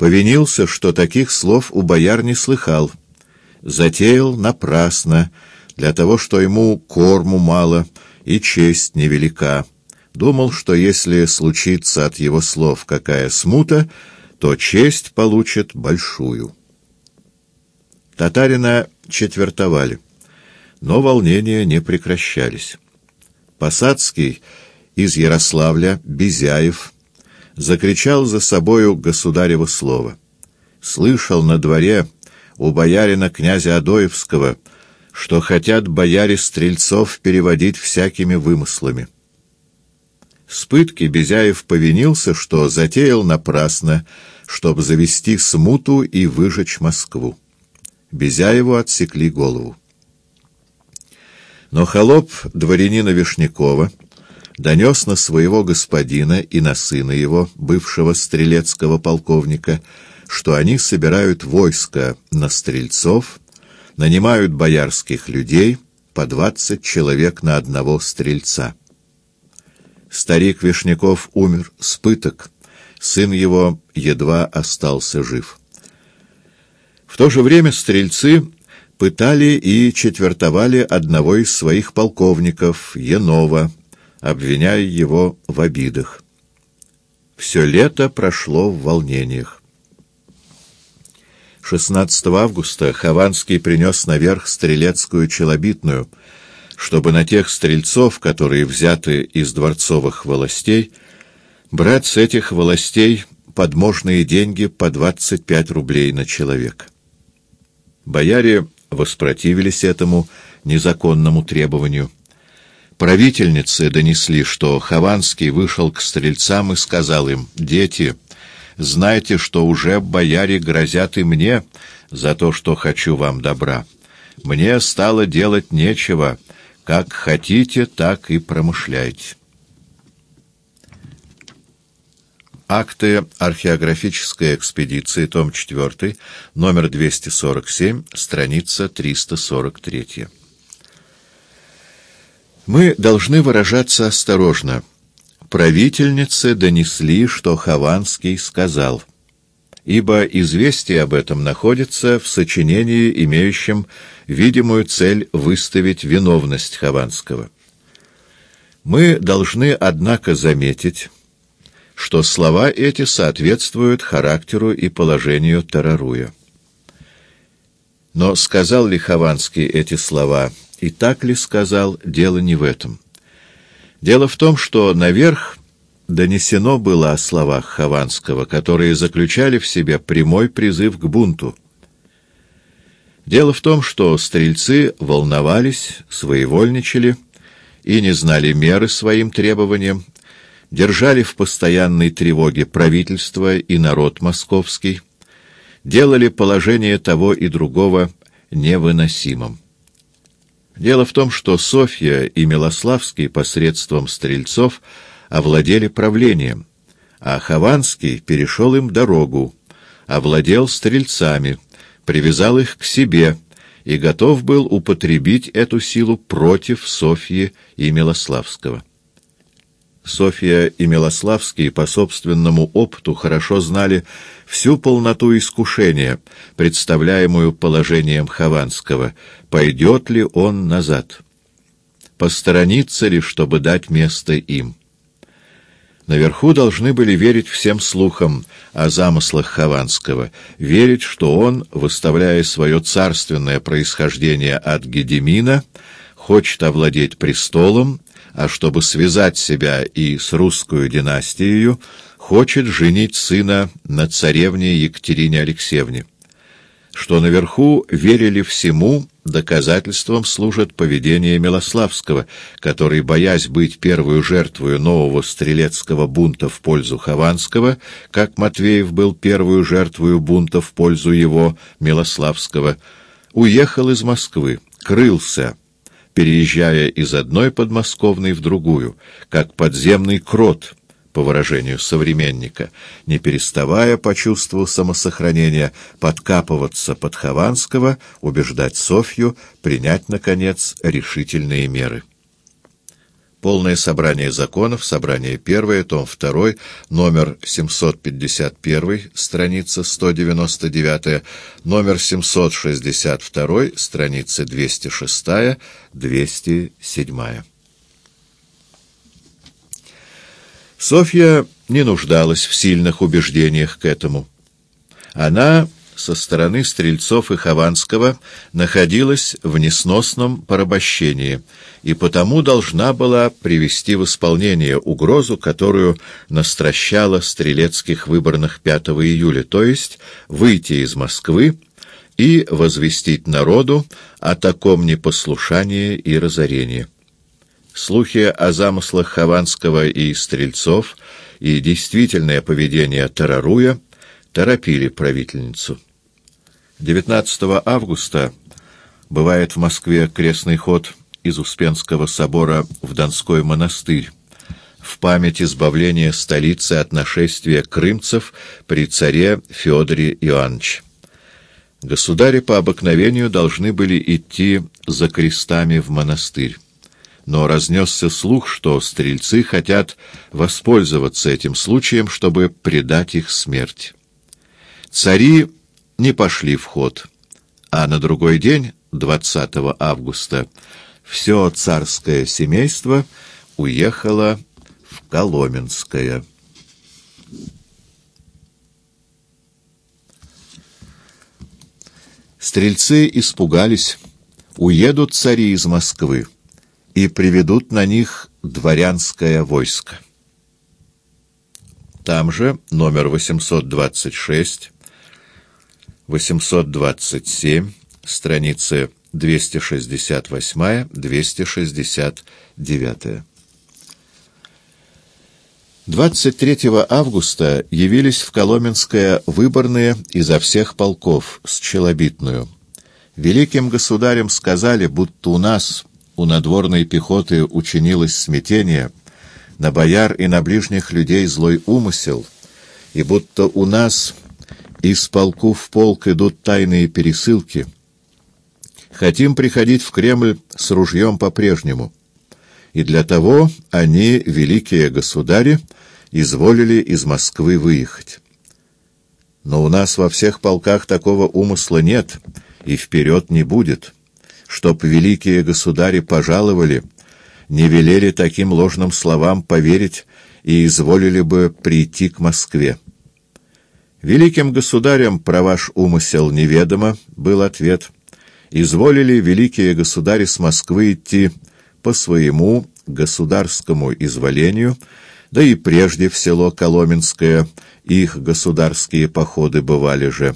Повинился, что таких слов у бояр не слыхал. Затеял напрасно, для того, что ему корму мало и честь невелика. Думал, что если случится от его слов какая смута, то честь получит большую. Татарина четвертовали, но волнения не прекращались. Посадский из Ярославля, Безяев, закричал за собою государево слово. Слышал на дворе у боярина князя Адоевского, что хотят бояре стрельцов переводить всякими вымыслами. С пытки Безяев повинился, что затеял напрасно, чтобы завести смуту и выжечь Москву. Безяеву отсекли голову. Но холоп дворянина Вишнякова донес на своего господина и на сына его, бывшего стрелецкого полковника, что они собирают войско на стрельцов, нанимают боярских людей по двадцать человек на одного стрельца. Старик Вишняков умер с пыток, сын его едва остался жив. В то же время стрельцы пытали и четвертовали одного из своих полковников, Янова, обвиняя его в обидах. Все лето прошло в волнениях. 16 августа Хованский принес наверх стрелецкую челобитную — чтобы на тех стрельцов, которые взяты из дворцовых властей, брать с этих властей подможные деньги по 25 рублей на человека. Бояре воспротивились этому незаконному требованию. Правительницы донесли, что Хованский вышел к стрельцам и сказал им, «Дети, знайте, что уже бояре грозят и мне за то, что хочу вам добра. Мне стало делать нечего, — как хотите, так и промышляйте. Акты археографической экспедиции, том 4, номер 247, страница 343. Мы должны выражаться осторожно. Правительницы донесли, что Хованский сказал, ибо известие об этом находится в сочинении, имеющем видимую цель выставить виновность Хованского. Мы должны, однако, заметить, что слова эти соответствуют характеру и положению Тараруя. Но сказал ли Хованский эти слова, и так ли сказал, дело не в этом. Дело в том, что наверх донесено было о словах Хованского, которые заключали в себе прямой призыв к бунту. Дело в том, что стрельцы волновались, своевольничали и не знали меры своим требованиям, держали в постоянной тревоге правительство и народ московский, делали положение того и другого невыносимым. Дело в том, что Софья и Милославский посредством стрельцов овладели правлением, а Хованский перешел им дорогу, овладел стрельцами — привязал их к себе и готов был употребить эту силу против Софьи и Милославского. Софья и Милославский по собственному опыту хорошо знали всю полноту искушения, представляемую положением Хованского, пойдет ли он назад, посторонится ли, чтобы дать место им. Наверху должны были верить всем слухам о замыслах Хованского, верить, что он, выставляя свое царственное происхождение от Гедемина, хочет овладеть престолом, а чтобы связать себя и с русскую династией, хочет женить сына на царевне Екатерине Алексеевне. Что наверху верили всему, доказательством служит поведение Милославского, который, боясь быть первую жертвою нового стрелецкого бунта в пользу Хованского, как Матвеев был первую жертвою бунта в пользу его, Милославского, уехал из Москвы, крылся, переезжая из одной подмосковной в другую, как подземный крот — по выражению современника, не переставая по чувству самосохранения подкапываться под Хованского, убеждать Софью принять, наконец, решительные меры. Полное собрание законов, собрание первое, том 2, номер 751, страница 199, номер 762, страница 206, 207. Софья не нуждалась в сильных убеждениях к этому. Она со стороны Стрельцов и Хованского находилась в несносном порабощении и потому должна была привести в исполнение угрозу, которую настращала Стрелецких выборных 5 июля, то есть выйти из Москвы и возвестить народу о таком непослушании и разорении. Слухи о замыслах Хованского и Стрельцов и действительное поведение Тараруя торопили правительницу. 19 августа бывает в Москве крестный ход из Успенского собора в Донской монастырь в память избавления столицы от нашествия крымцев при царе Федоре Иоанновиче. Государи по обыкновению должны были идти за крестами в монастырь. Но разнесся слух, что стрельцы хотят воспользоваться этим случаем, чтобы предать их смерть. Цари не пошли в ход, а на другой день, 20 августа, все царское семейство уехало в Коломенское. Стрельцы испугались, уедут цари из Москвы и приведут на них дворянское войско. Там же номер 826 827, страницы 268-269. 23 августа явились в Коломенское выборные изо всех полков с Челобитную. Великим государям сказали, будто у нас, у надворной пехоты, учинилось смятение, на бояр и на ближних людей злой умысел, и будто у нас из полку в полк идут тайные пересылки. Хотим приходить в Кремль с ружьем по-прежнему. И для того они, великие государи, изволили из Москвы выехать. Но у нас во всех полках такого умысла нет и вперед не будет. Чтоб великие государи пожаловали, не велели таким ложным словам поверить и изволили бы прийти к Москве. «Великим государям про ваш умысел неведомо», — был ответ. «Изволили великие государи с Москвы идти по своему государскому изволению, да и прежде в село Коломенское их государские походы бывали же».